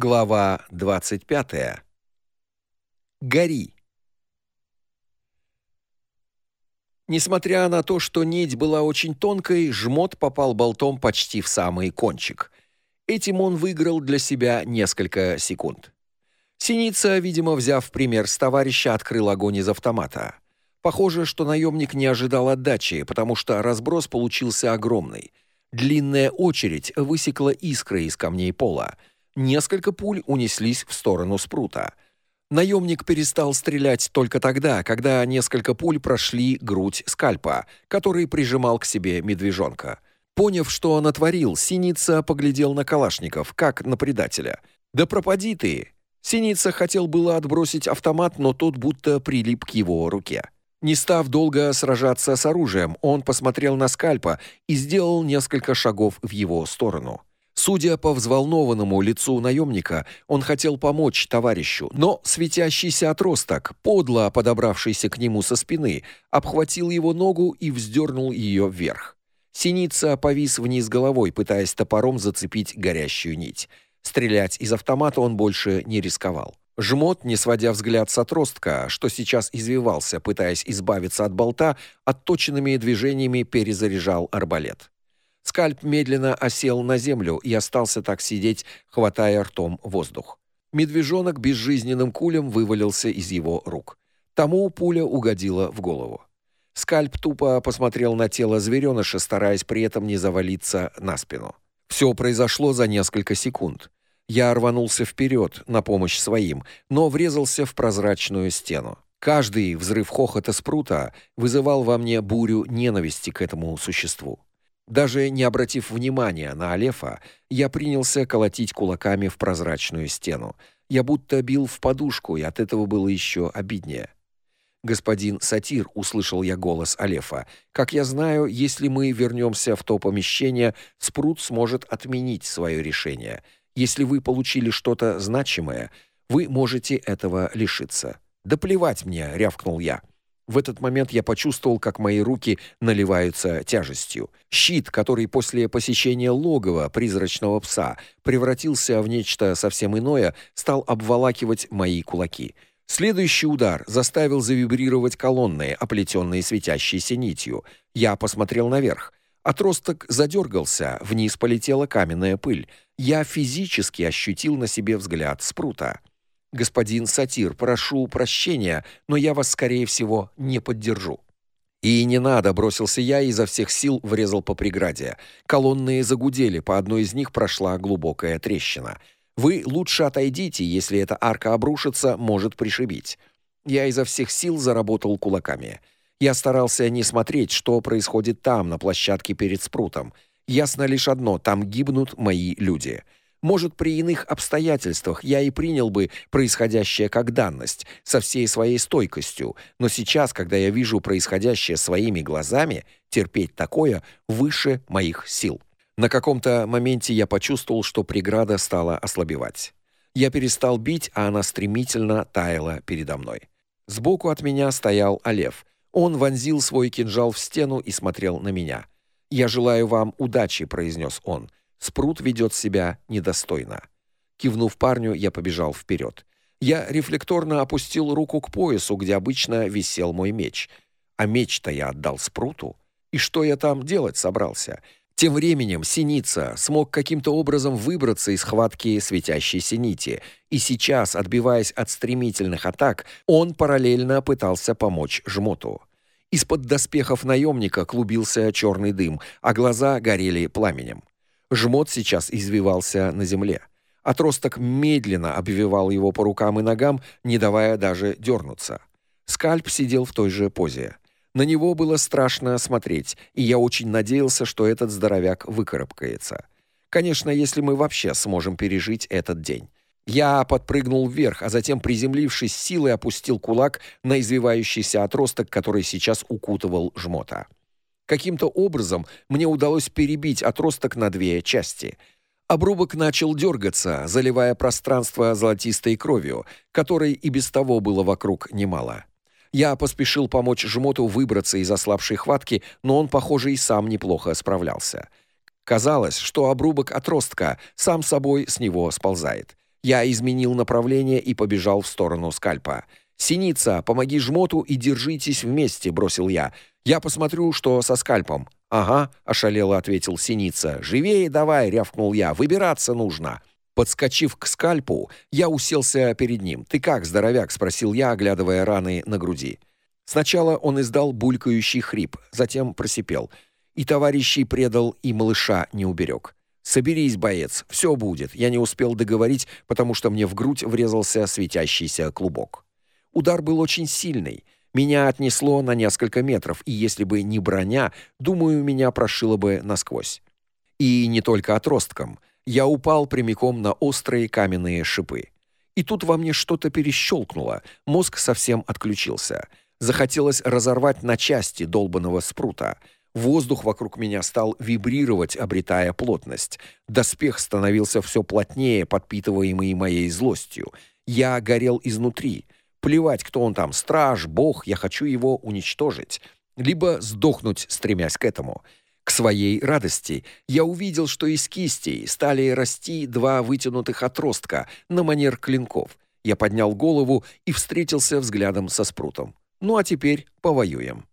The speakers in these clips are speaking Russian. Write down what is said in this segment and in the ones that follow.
Глава 25. Гори. Несмотря на то, что нить была очень тонкой, жмот попал болтом почти в самый кончик. Этим он выиграл для себя несколько секунд. Синица, видимо, взяв пример с товарища, открыл огонь из автомата. Похоже, что наемник не ожидал отдачи, потому что разброс получился огромный. Длинная очередь высекла искры из камней пола. Несколько пуль унеслись в сторону спрута. Наемник перестал стрелять только тогда, когда несколько пуль прошли грудь скальпа, который прижимал к себе медвежонка. Поняв, что он отворил, Синица поглядел на Калашников, как на предателя. «Да пропади ты!» Синица хотел было отбросить автомат, но тот будто прилип к его руке. Не став долго сражаться с оружием, он посмотрел на скальпа и сделал несколько шагов в его сторону. Судя по взволнованному лицу наемника, он хотел помочь товарищу, но светящийся отросток, подло подобравшийся к нему со спины, обхватил его ногу и вздернул ее вверх. Синица повис вниз головой, пытаясь топором зацепить горящую нить. Стрелять из автомата он больше не рисковал. Жмот, не сводя взгляд с отростка, что сейчас извивался, пытаясь избавиться от болта, отточенными движениями перезаряжал арбалет. Скальп медленно осел на землю и остался так сидеть, хватая ртом воздух. Медвежонок безжизненным кулем вывалился из его рук. Тому пуля угодила в голову. Скальп тупо посмотрел на тело звереныша, стараясь при этом не завалиться на спину. Все произошло за несколько секунд. Я рванулся вперед на помощь своим, но врезался в прозрачную стену. Каждый взрыв хохота спрута вызывал во мне бурю ненависти к этому существу. Даже не обратив внимания на Алефа, я принялся колотить кулаками в прозрачную стену. Я будто бил в подушку, и от этого было еще обиднее. Господин Сатир, услышал я голос Алефа. Как я знаю, если мы вернемся в то помещение, Спрут сможет отменить свое решение. Если вы получили что-то значимое, вы можете этого лишиться. Да плевать мне, рявкнул я. В этот момент я почувствовал, как мои руки наливаются тяжестью. Щит, который после посещения логова призрачного пса превратился в нечто совсем иное, стал обволакивать мои кулаки. Следующий удар заставил завибрировать колонны, оплетенные светящейся нитью. Я посмотрел наверх. Отросток задергался, вниз полетела каменная пыль. Я физически ощутил на себе взгляд спрута. Господин Сатир, прошу прощения, но я вас скорее всего не поддержу. И не надо, бросился я и изо всех сил врезал по преграде. Колонны загудели, по одной из них прошла глубокая трещина. Вы лучше отойдите, если эта арка обрушится, может пришибить. Я изо всех сил заработал кулаками. Я старался не смотреть, что происходит там, на площадке перед спрутом. Ясно лишь одно: там гибнут мои люди. Может, при иных обстоятельствах я и принял бы происходящее как данность, со всей своей стойкостью, но сейчас, когда я вижу происходящее своими глазами, терпеть такое выше моих сил. На каком-то моменте я почувствовал, что преграда стала ослабевать. Я перестал бить, а она стремительно таяла передо мной. Сбоку от меня стоял Олев. Он вонзил свой кинжал в стену и смотрел на меня. "Я желаю вам удачи", произнес он. Спрут ведет себя недостойно. Кивнув парню, я побежал вперед. Я рефлекторно опустил руку к поясу, где обычно висел мой меч. А меч-то я отдал Спруту. И что я там делать собрался? Тем временем Синица смог каким-то образом выбраться из хватки светящейся нити, и сейчас, отбиваясь от стремительных атак, он параллельно пытался помочь Жмоту. Из-под доспехов наемника клубился черный дым, а глаза горели пламенем. Жмот сейчас извивался на земле. Отросток медленно обвивал его по рукам и ногам, не давая даже дернуться. Скальп сидел в той же позе. На него было страшно смотреть, и я очень надеялся, что этот здоровяк выкарабкается. Конечно, если мы вообще сможем пережить этот день. Я подпрыгнул вверх, а затем, приземлившись силой, опустил кулак на извивающийся отросток, который сейчас укутывал жмота. Каким-то образом мне удалось перебить отросток на две части. Обрубок начал дергаться, заливая пространство золотистой кровью, которой и без того было вокруг немало. Я поспешил помочь жмоту выбраться из ослабшей хватки, но он, похоже, и сам неплохо справлялся. Казалось, что обрубок отростка сам собой с него сползает. Я изменил направление и побежал в сторону скальпа. Синица, помоги жмоту и держитесь вместе, бросил я. Я посмотрю, что со скальпом. Ага, ошалело ответил Синица. Живее давай, рявкнул я. Выбираться нужно. Подскочив к скальпу, я уселся перед ним. "Ты как, здоровяк?" спросил я, оглядывая раны на груди. Сначала он издал булькающий хрип, затем просипел: "И товарищей предал, и малыша не уберег. Соберись, боец, все будет". Я не успел договорить, потому что мне в грудь врезался светящийся клубок. Удар был очень сильный. Меня отнесло на несколько метров, и если бы не броня, думаю, меня прошило бы насквозь. И не только отростком я упал прямиком на острые каменные шипы. И тут во мне что-то перещелкнуло, мозг совсем отключился. Захотелось разорвать на части долбаного спрута. Воздух вокруг меня стал вибрировать, обретая плотность. Доспех становился все плотнее, подпитываемый моей злостью. Я горел изнутри. Плевать, кто он там, страж, бог, я хочу его уничтожить, либо сдохнуть, стремясь к этому. К своей радости я увидел, что из кистей стали расти два вытянутых отростка на манер клинков. Я поднял голову и встретился взглядом со спрутом. Ну а теперь повоюем.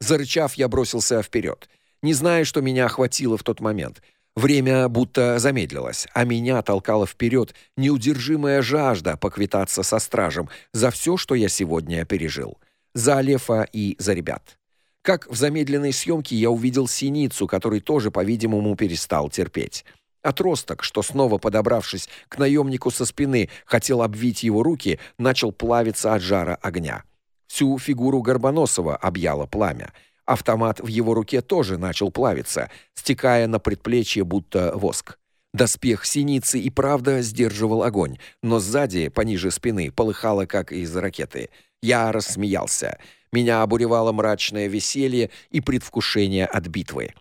Зарычав, я бросился вперед. Не зная, что меня охватило в тот момент. Время будто замедлилось, а меня толкала вперед неудержимая жажда поквитаться со стражем за все, что я сегодня пережил. За Алефа и за ребят. Как в замедленной съемке я увидел синицу, который тоже, по-видимому, перестал терпеть. Отросток, что снова подобравшись к наемнику со спины, хотел обвить его руки, начал плавиться от жара огня. Всю фигуру Горбоносова объяло пламя. Автомат в его руке тоже начал плавиться, стекая на предплечье будто воск. Доспех синицы и правда сдерживал огонь, но сзади, пониже спины, полыхало как из ракеты. Я рассмеялся. Меня обуревало мрачное веселье и предвкушение от битвы.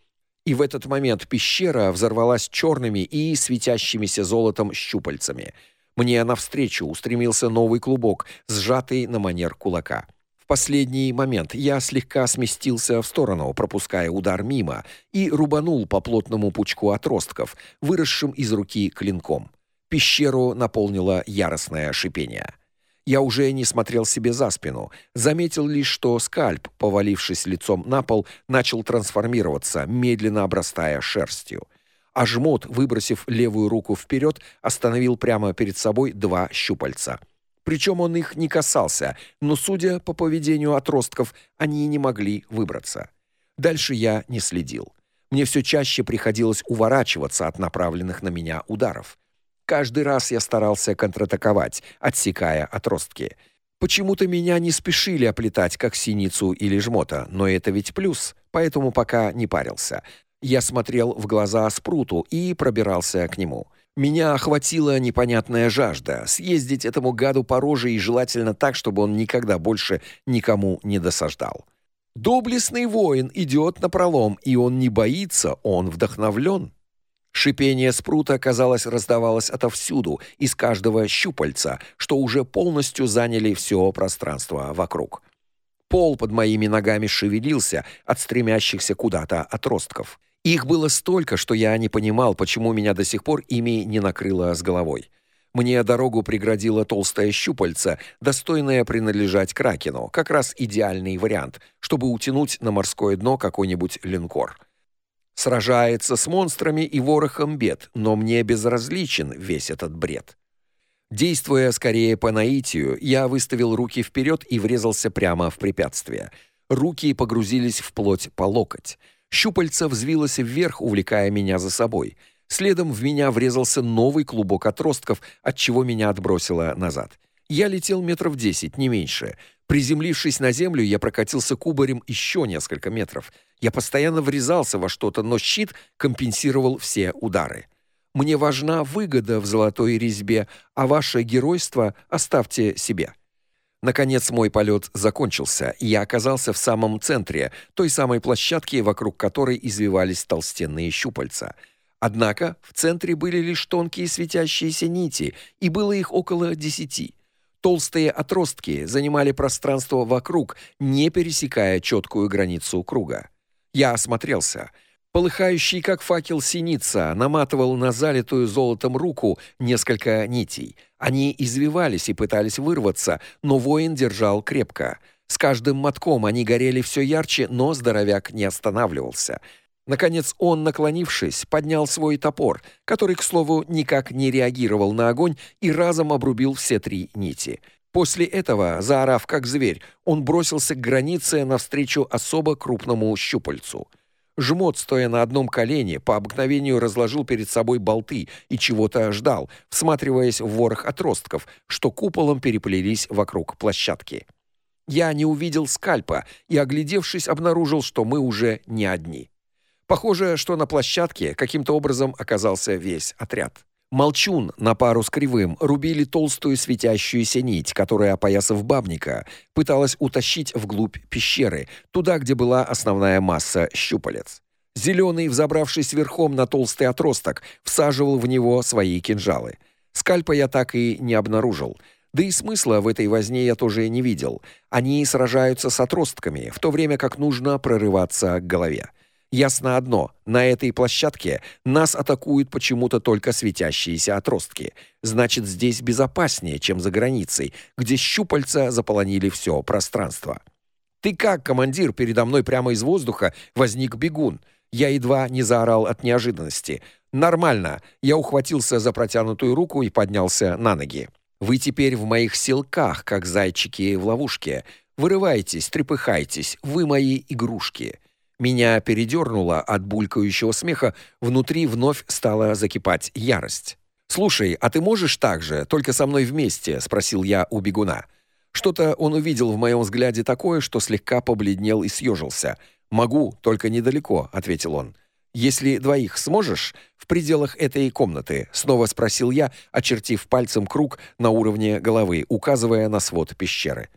И в этот момент пещера взорвалась черными и светящимися золотом щупальцами. Мне навстречу устремился новый клубок, сжатый на манер кулака. Последний момент я слегка сместился в сторону, пропуская удар мимо, и рубанул по плотному пучку отростков, выросшим из руки клинком. Пещеру наполнило яростное шипение. Я уже не смотрел себе за спину, заметил лишь, что скальп, повалившись лицом на пол, начал трансформироваться, медленно обрастая шерстью. А жмот, выбросив левую руку вперед, остановил прямо перед собой два щупальца. Причем он их не касался, но судя по поведению отростков, они не могли выбраться. Дальше я не следил. Мне все чаще приходилось уворачиваться от направленных на меня ударов. Каждый раз я старался контратаковать, отсекая отростки. Почему-то меня не спешили оплетать, как синицу или жмота, но это ведь плюс, поэтому пока не парился. Я смотрел в глаза Спруту и пробирался к нему. Меня охватила непонятная жажда съездить этому гаду по роже и желательно так, чтобы он никогда больше никому не досаждал. Доблестный воин идет напролом, и он не боится, он вдохновлен. Шипение спрута, казалось, раздавалось отовсюду, из каждого щупальца, что уже полностью заняли все пространство вокруг. Пол под моими ногами шевелился от стремящихся куда-то отростков. Их было столько, что я не понимал, почему меня до сих пор ими не накрыло с головой. Мне дорогу преградило толстое щупальце, достойное принадлежать кракену, как раз идеальный вариант, чтобы утянуть на морское дно какой-нибудь линкор сражается с монстрами и ворохом бед, но мне безразличен весь этот бред. Действуя скорее по наитию, я выставил руки вперед и врезался прямо в препятствие. Руки погрузились в плоть по локоть. Щупальце взвилось вверх, увлекая меня за собой. Следом в меня врезался новый клубок отростков, от чего меня отбросило назад. Я летел метров десять, не меньше. Приземлившись на землю, я прокатился кубарем еще несколько метров. Я постоянно врезался во что-то, но щит компенсировал все удары. Мне важна выгода в золотой резьбе, а ваше геройство оставьте себе. Наконец мой полет закончился, и я оказался в самом центре той самой площадки, вокруг которой извивались толстенные щупальца. Однако в центре были лишь тонкие светящиеся нити, и было их около десяти. Толстые отростки занимали пространство вокруг, не пересекая четкую границу круга. Я осмотрелся. Полыхающий как факел синица наматывал на залитую золотом руку несколько нитей. Они извивались и пытались вырваться, но воин держал крепко. С каждым мотком они горели все ярче, но здоровяк не останавливался. Наконец он, наклонившись, поднял свой топор, который, к слову, никак не реагировал на огонь и разом обрубил все три нити. После этого, заорав как зверь, он бросился к границе навстречу особо крупному щупальцу. Жмот, стоя на одном колене, по обыкновению разложил перед собой болты и чего-то ждал, всматриваясь в ворох отростков, что куполом переплелись вокруг площадки. Я не увидел скальпа и, оглядевшись, обнаружил, что мы уже не одни. Похоже, что на площадке каким-то образом оказался весь отряд. Молчун на пару с кривым рубили толстую светящуюся нить, которая, опоясав бабника, пыталась утащить вглубь пещеры, туда, где была основная масса щупалец. Зеленый, взобравшись верхом на толстый отросток, всаживал в него свои кинжалы. Скальпа я так и не обнаружил. Да и смысла в этой возне я тоже не видел. Они сражаются с отростками, в то время как нужно прорываться к голове. Ясно одно: на этой площадке нас атакуют почему-то только светящиеся отростки. Значит, здесь безопаснее, чем за границей, где щупальца заполонили все пространство. Ты как, командир, передо мной прямо из воздуха возник бегун. Я едва не заорал от неожиданности. Нормально. Я ухватился за протянутую руку и поднялся на ноги. Вы теперь в моих силках, как зайчики в ловушке. Вырывайтесь, трепыхайтесь, вы мои игрушки. Меня передернуло от булькающего смеха, внутри вновь стала закипать ярость. Слушай, а ты можешь так же, только со мной вместе, спросил я у бегуна. Что-то он увидел в моем взгляде такое, что слегка побледнел и съежился. Могу, только недалеко, ответил он. Если двоих сможешь в пределах этой комнаты, снова спросил я, очертив пальцем круг на уровне головы, указывая на свод пещеры.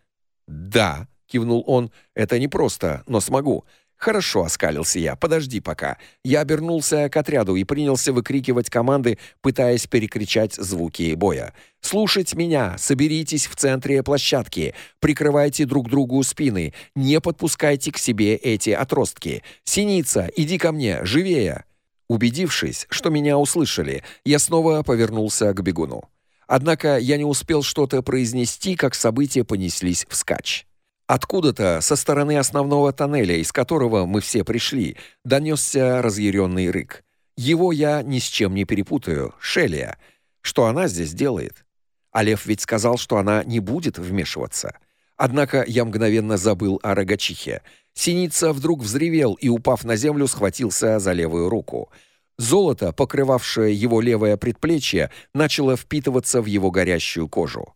Да, кивнул он. Это не просто, но смогу. Хорошо, оскалился я. Подожди пока. Я обернулся к отряду и принялся выкрикивать команды, пытаясь перекричать звуки боя. Слушать меня, соберитесь в центре площадки, прикрывайте друг другу спины, не подпускайте к себе эти отростки. Синица, иди ко мне, живее. Убедившись, что меня услышали, я снова повернулся к бегуну. Однако я не успел что-то произнести, как события понеслись вскачь. Откуда-то со стороны основного тоннеля, из которого мы все пришли, донесся разъяренный рык. Его я ни с чем не перепутаю. Шелия. Что она здесь делает? Алев ведь сказал, что она не будет вмешиваться. Однако я мгновенно забыл о рогачихе. Синица вдруг взревел и, упав на землю, схватился за левую руку. Золото, покрывавшее его левое предплечье, начало впитываться в его горящую кожу.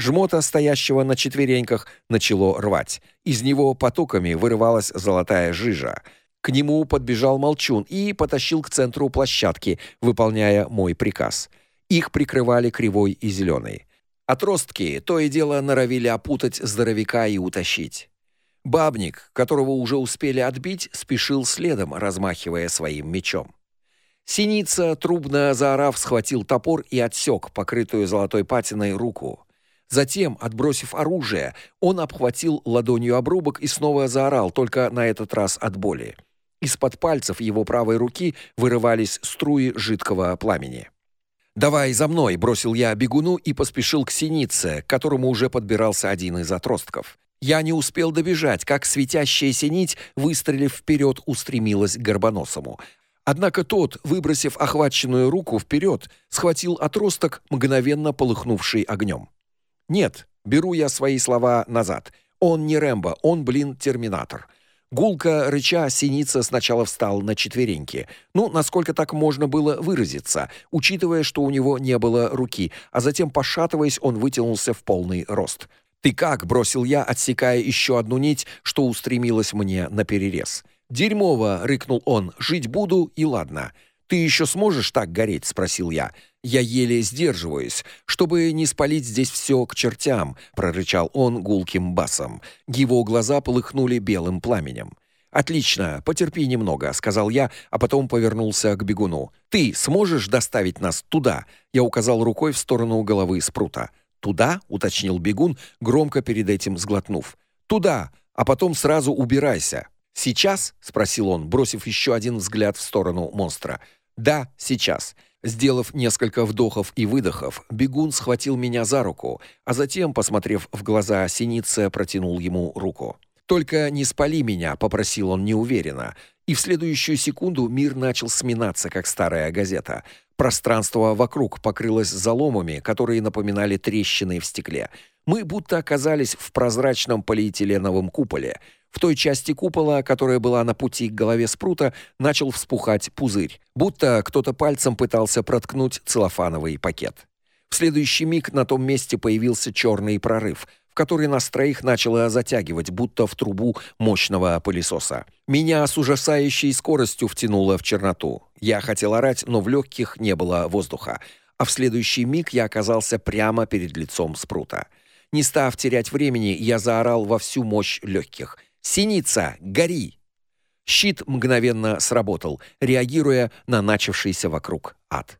Жмота, стоящего на четвереньках, начало рвать. Из него потоками вырывалась золотая жижа. К нему подбежал Молчун и потащил к центру площадки, выполняя мой приказ. Их прикрывали кривой и зеленый. Отростки то и дело норовили опутать здоровяка и утащить. Бабник, которого уже успели отбить, спешил следом, размахивая своим мечом. Синица, трубно заорав, схватил топор и отсек покрытую золотой патиной руку. Затем, отбросив оружие, он обхватил ладонью обрубок и снова заорал, только на этот раз от боли. Из-под пальцев его правой руки вырывались струи жидкого пламени. "Давай за мной", бросил я бегуну и поспешил к синице, к которому уже подбирался один из отростков. Я не успел добежать, как светящаяся нить, выстрелив вперед, устремилась к горбоносому. Однако тот, выбросив охваченную руку вперед, схватил отросток, мгновенно полыхнувший огнем. Нет, беру я свои слова назад. Он не Рэмбо, он, блин, терминатор. Гулка рыча синица сначала встал на четвереньки. Ну, насколько так можно было выразиться, учитывая, что у него не было руки, а затем пошатываясь, он вытянулся в полный рост. Ты как, бросил я, отсекая еще одну нить, что устремилась мне на перерез. Дерьмово, рыкнул он. Жить буду и ладно. Ты еще сможешь так гореть, спросил я. Я еле сдерживаюсь, чтобы не спалить здесь все к чертям, прорычал он гулким басом. Его глаза полыхнули белым пламенем. Отлично, потерпи немного, сказал я, а потом повернулся к бегуну. Ты сможешь доставить нас туда? Я указал рукой в сторону головы спрута. Туда, уточнил бегун, громко перед этим сглотнув. Туда, а потом сразу убирайся. Сейчас, спросил он, бросив еще один взгляд в сторону монстра. Да, сейчас. Сделав несколько вдохов и выдохов, бегун схватил меня за руку, а затем, посмотрев в глаза Синице, протянул ему руку. Только не спали меня, попросил он неуверенно, и в следующую секунду мир начал сминаться, как старая газета. Пространство вокруг покрылось заломами, которые напоминали трещины в стекле. Мы будто оказались в прозрачном полиэтиленовом куполе. В той части купола, которая была на пути к голове спрута, начал вспухать пузырь, будто кто-то пальцем пытался проткнуть целлофановый пакет. В следующий миг на том месте появился черный прорыв, в который нас троих начало затягивать, будто в трубу мощного пылесоса. Меня с ужасающей скоростью втянуло в черноту. Я хотел орать, но в легких не было воздуха, а в следующий миг я оказался прямо перед лицом спрута. Не став терять времени, я заорал во всю мощь легких — Синица, гори. Щит мгновенно сработал, реагируя на начавшийся вокруг ад.